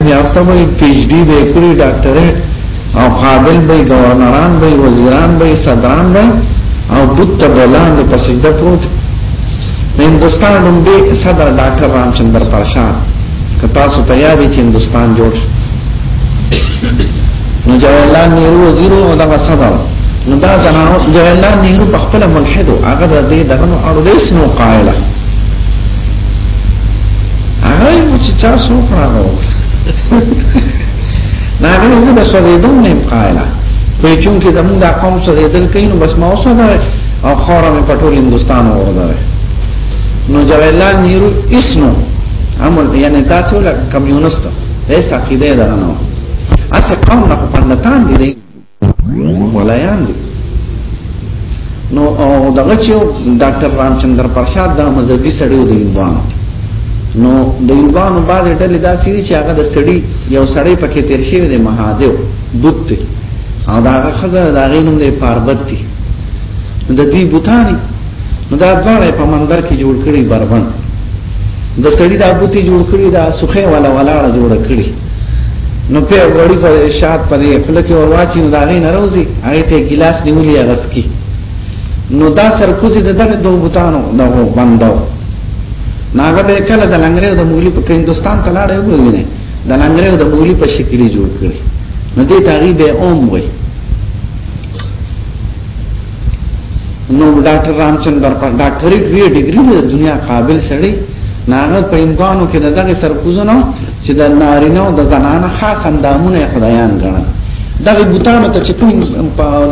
یافته به پی ایچ ډی به کړی ډاکټریټ او قابل به گورنران به وزیران به صدران به او بوت بلان به پسجده پروت هندستان لومبي صدر ډاکټر رامچندر پاشا که تاسو ته یاد چې هندستان جوړ شو نو جواهرلال نهرو وزیر او دغه صدر نو دا جنانو جواهرلال نهرو په خپل ملحد هغه د دې دغه اړولیس نو قائله هغه مو چې چا سو کړو دا غل زه د سوزیدو نه قایلا په چون کې زموږ د قوم سوزیدل کین بس ما اوسه دا او خورم په ټول هندستان ورده نو جوالان نیرو اسنو عمل یعنی تاسو له کمیونست ایسا قیده درنو اسه قوم نه په پندتان دي مولایان دي نو او دغه چې ډاکټر رامچندر پرشاد دا مذهبي سړی دی هندوانو نو د هندوانو بعضې ډلې داسې دي چې هغه د سړی یو سړی پکې تیر شوی دی مهادیو بت دی او دا هغه ښځه د هغې نوم دی پاربت دی د دې بوتانی نو دا دواړه په مندر کې جوړ کړي بربند د سړی د ابوتی جوړ کړي دا سخه والا ولاړه جوړ کړي نو په وړي په شات په دې خپل کې ورواچي نو دا غي ناروزي هغه ته ګلاس نیولې اغس کی نو دا سرکوزي د دغه دوه بوتانو دغه بندو ناګه به کله د لنګره د مولی په هندستان ته لاړې وګورینه د لنګره د مولی په شکل جوړ کړی نو دې تغیب اوم وای نو ډاکټر رامچندر پر ډاکټري ډیګري د دنیا قابل سړی ناغه په امکانو کې دغه سرکوزنو چې د نارینه او د زنانه خاص اندامونه خدایان ګڼل دغه بوتانو ته چې کوم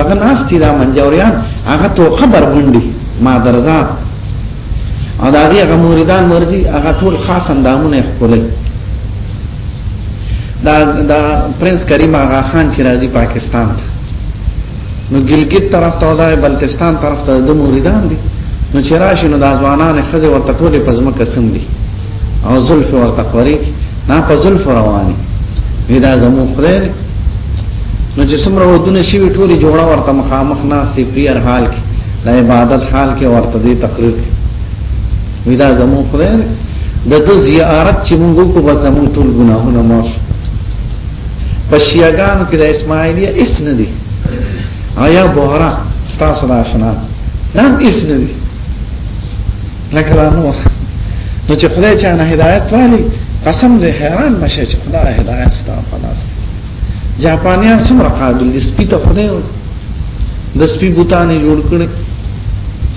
دغه ناشتي را منجوریان هغه تو خبر غونډي ما درزا او دا هغه موریدان مرزي هغه ټول خاص اندامونه خپل دا دا پرنس کریم آغا خان چې راځي پاکستان ته نو ګلګت طرف ته ودای بلتستان طرف ته د مریدان دي نو چې راشي نو د ځوانان خزه ورته ټوله پزما قسم دي او زلف ورته قوري نه په زلف رواني ودا زمو خدای نو چې څومره ودونه شي ټوله جوړه ورته مخامخ ناس دي پیر حال کې د عبادت حال کې ورته دي تقریر ودا زمو خدای د دې زیارت چې موږ کو بس موږ ټول ګناهونه معاف په شیعاګانو کې د اسماعیلیه اس نه دي آیا بوهرا تاسو دا شنه نام اس نه دي لکه دا نو نو چې خدای چا نه هدایت والی قسم دې حیران مشه چې خدای هدایت ستا په لاس جاپانیان څومره قابل دي سپیته خدای د سپی بوتانه جوړ کړي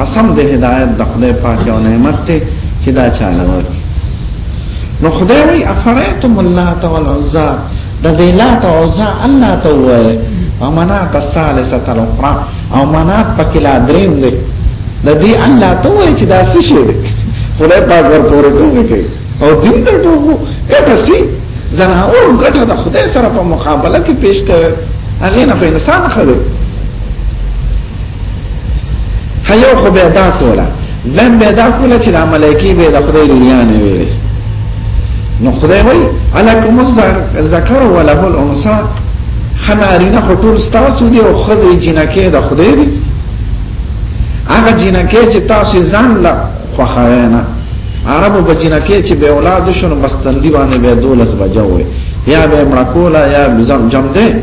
قسم د هدایت د خدای پاک یو نعمت دی چې دا چاله ورکړي نو خدای وی افرایتم اللات والعزا د دې لات او عزا الله ته وای او منات الثالثه الاخرى او منات پکې لا دریم دی د دې الله ته وای چې دا څه شی دی خدای پاک ورپورې ټوکی کوي او دې ته ټوکو کټه سي زنا او کټه د خدای سره په مقابله کې پیش کوي هغه نه په انسان خبره هيو خو به دا کولا لم به دا کولا چې د ملایکی به د خدای لریا نه ویل نو خدای وای علیکم الذکر وله الانثى خنارینه خطور ستاسو دی او خزه جنکه د خدای دی هغه جنکه چې تاسو ځان لا خوخاینه عربو په جنکه چې به اولاد شونه مستندی باندې به دولس بجوي یا به مړکولا یا بزم جم ده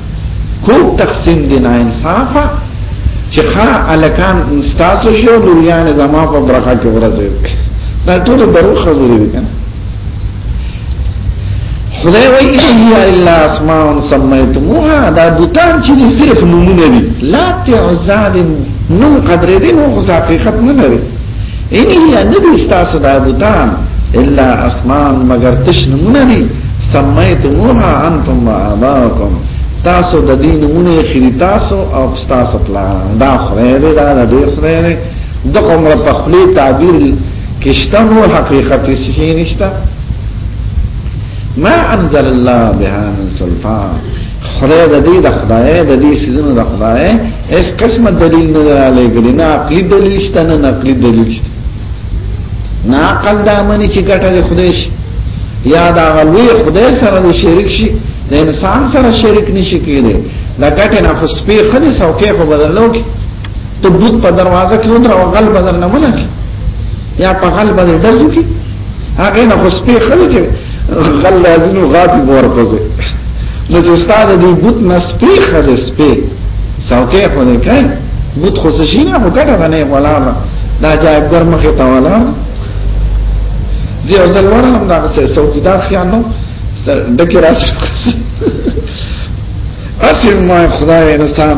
کوم تقسیم دی نه انصافه چې خا الکان تاسو شو لوریان زما په برخه کې ورځي دا ټول درو خبرې دي کنه خدای وی یا الا اسماء سمیتموها دا بوتان چې صرف نمونه دي لا تعزاد نو قدر دې نو خو حقیقت نه لري ان هي ندی ستاسو دا بوتان الا اسمان مگر تشنمونه دي سميتموها انتم واباكم تاسو د دې نمونه خري تاسو او تاسو پلان دا خدای دې دا د دې خدای دې د کوم په خپل تعبیر کشته نو حقیقت شي نشته ما انزل الله بها من سلطان خدای د دې د خدای د دې سيزونو د خدای هیڅ قسمه دلیل نه راغلی ګری نه عقلي دلیل شته نه نقلي دلیل شته نه عقل دا منی چې ګټه د خدای شي یا دا غلوی خدای سره د شریک شي د انسان سره شریک نشي کېږي دا ګټه نه خو سپي خدي سو کې خو بدلو کې ته بوت په دروازه کې ودرو غل بدل نه ملک یا په غل باندې ډزو کی هغه نه خو سپې خلک غل لازم غاب ور پځي نو چې ستاسو دی بوت نه سپې خل سپې څوکې خو نه کوي بوت خو څه شي نه خو کټه باندې ولا دا جایب ګر مخه تا ولا زه ځل ورم دا څه څوکیدار خیانو ډکه راځي اسیم ما خدای انسان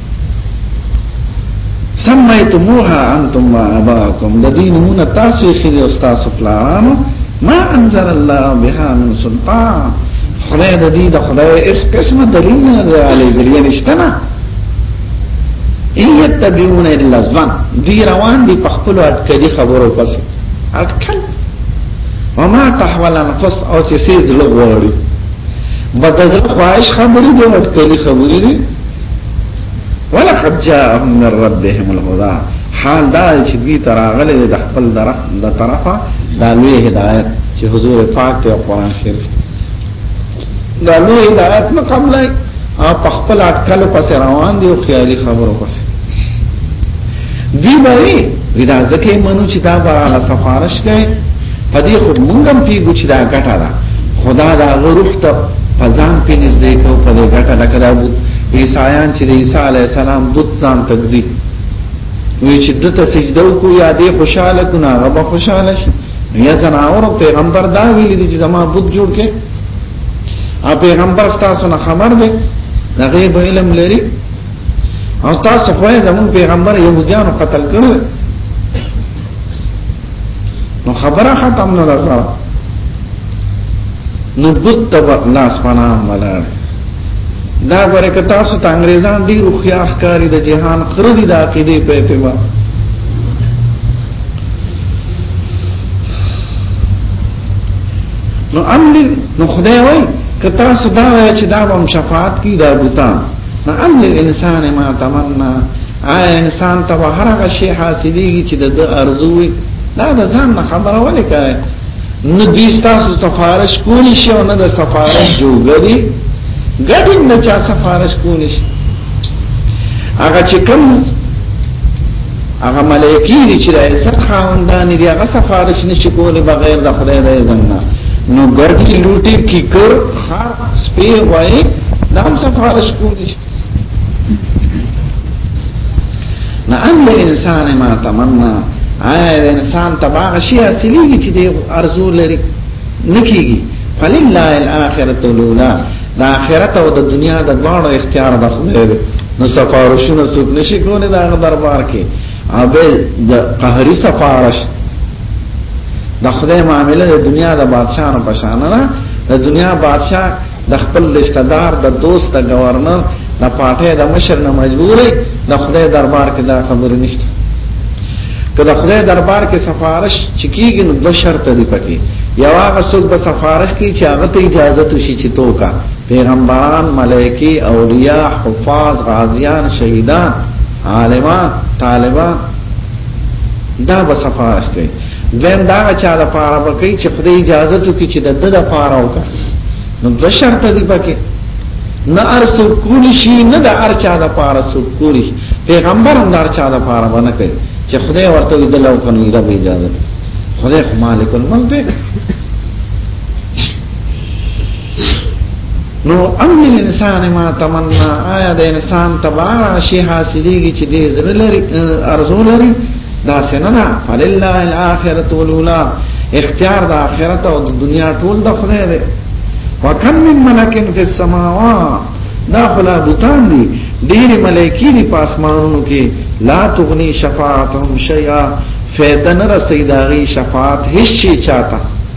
سمیتموها انتم و اباکم د دین مون تاسو یې خېدي او تاسو پلانو ما انزل الله بها من سلطان خدای د دې د خدای اس قسمه دلیل نه دی علی ګریه نشتنه ان يتبعون الا الظن دی روان دي په خپل اټکلي خبرو پس اټکل وما تحول انفس او چې سیز لغوري بدزل خواهش خبرې دي اټکلي خبرې دي ولقد جاءهم من ربهم الهدى حال دا چې دوی تراغله د خپل درف د طرفه د لوی هدایت چې حضور پاک ته قرآن شریف د لوی هدایت نه قبل او په خپل اټکل پس روان دي او خیالي خبرو پس دی باوی ودا زکه منو چې دا به سفارش کوي په دې خو مونږ هم پیګو چې دا ګټه ده خدا دا روح ته په ځان په نږدې کو په دې ګټه لکه دا بوت عیسایان چې عیسی علی السلام بوت ځان تقدی وی چې د ته سجده کو یا دې خوشاله کو نه غو خوشاله شي یا زناور پیغمبر دا ویل دي چې زما بوت جوړ کې ا پیغمبر تاسو نه خبر دی دا غیب علم لري او تاسو خو زمون پیغمبر يهوديانو قتل کړو نو خبره ختم نه راځه نو بوت لاس پناه ملار دا غره که تاسو ته انګريزان ډیر خيار ښکاری د جهان خردي د عقيده په اعتبار نو املی نو خدای وای که تاسو دا وای چې دا هم شفاعت کی دا بوتان فعل الانسان ما تمنى آیا انسان ته هر هغه شی حاصلېږي چې د ارزو وي دا د ځان نه خبره ولې کوي نه دوی تاسو سفارش کولی شي او نه د سفارش جوړګري ګډین نه چا سفارش کولی شي هغه چې کوم هغه ملایکی دي چې د عزت خاوندان دي هغه سفارش نشي کولی بغیر د خدای د اذن نه نو ګډي لوټي کیکر خار سپی وای دا هم سفارش کولی شي لعل الانسان ما تمنى آیا د انسان تباغ شي اصليږي چې د ارزو لري نکېږي فلله الاخره الاولى د اخرت او د دنیا د دوه اختیار د خدای نو سفارشونه څوک نشي کولای دا دربار کې ابل د قهري سفارش د خدای معاملې د دنیا د بادشاہانو په شان نه د دنیا بادشاہ د خپل رشتہ دار د دوست د گورنر د پاټه د مشر نه مجبورې د خدای دربار کې دا خبر نشته که د خدای دربار کې سفارش چکیږي نو د شرط دی پکې یو هغه څوک به سفارش کوي چې هغه ته اجازه توشي چې توکا پیغمبران ملائکه اولیاء حفاظ غازیان شهیدان عالمان طالبان دا به سفارش کوي دویم دا چا د پاره به کوي چې خدای اجازه تو کې چې د د پاره وکړي نو د شرط دی پکې نه ارس کولی شي نه د ارچا د پاره سو کولی شي پیغمبر هم د ارچا د پاره باندې کوي چې خدای ورته د لو کنه د اجازه خدای خو مالک الملک نو امن الانسان ما تمنا آیا د انسان تبع شي حاصلېږي چې دې زړه لري ارزو لري دا سننا فلله الاخرۃ الاولى اختیار د آخرت او د دنیا ټول د خدای دی وکم من ملک فی السماوات دا خلا بوتان دي ډېر ملائکی دي په اسمانونو کې لا تغنی شفاعتهم شیئا فیدن رسیداغی شفاعت هیڅ چاته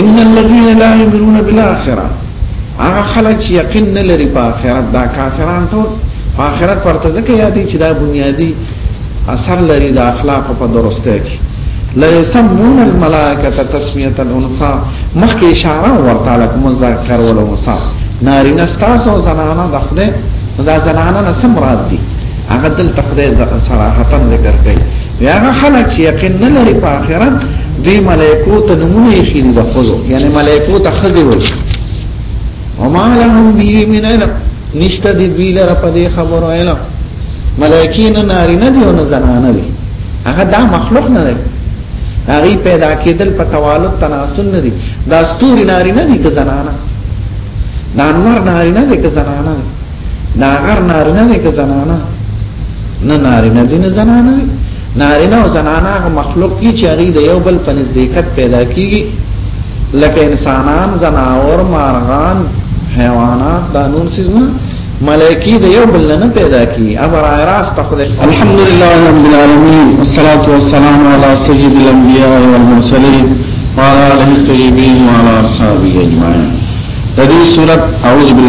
ان الذين لا يؤمنون بالاخره هغه خلک چې یقین نه لري په آخرت دا کافران ټول په آخرت پرته ځکه یادې چې دا بنیادی اثر لري د اخلاق په درسته کې لا يسمون الملائکه تسمیه الانثى مخکې اشاره ورته لکه مذکر ول انثى نارینه ستاسو زنانه د خدای دا زنانه نه سم مراد دي هغه دل تخدای صراحتا ذکر کوي یا هغه خلک چې یقین نه لري په آخرت دی ملائکو ته نمونه یې خېل د خزو یعنی ملائکو ته خزي وي وما لهم به من علم نشته دی دوی لره په دې خبرو علم ملائکین ناری نه دی او نه زنانه دی هغه دا مخلوق نه دی هغه پیدا کېدل په توالد تناسل نه دی دا ستوري ناری نه دی که زنانه دا نور ناری نه دی که زنانه دی دا غر نارینه دی که زنانه نه نارینه دی نه زنانه دی نارینه او زنانه هغه مخلوق کی چې هغه د یو بل په نزدېکت پیدا کیږي لکه انسانان زناور مارغان حیوانات دا نور سیزونه ملائکی د یو بل نه پیدا کی امر راست تخذ الحمدلله رب العالمین والصلاه والسلام علی سید الانبیاء والمرسلین وعلى اله الطيبين وعلى اصحابه اجمعين هذه سوره اعوذ بالله